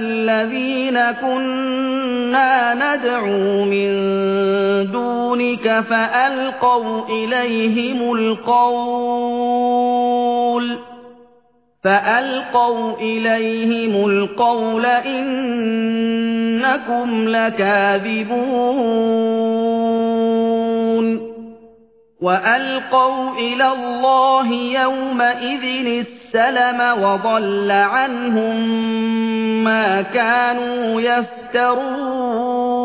الذين كنا ندعو من دونك فألقوا إليهم القول فألقوا إليهم القول إنكم لكاذبون وألقوا إلى الله يومئذ السلم وضل عنهم ما كانوا يفترون.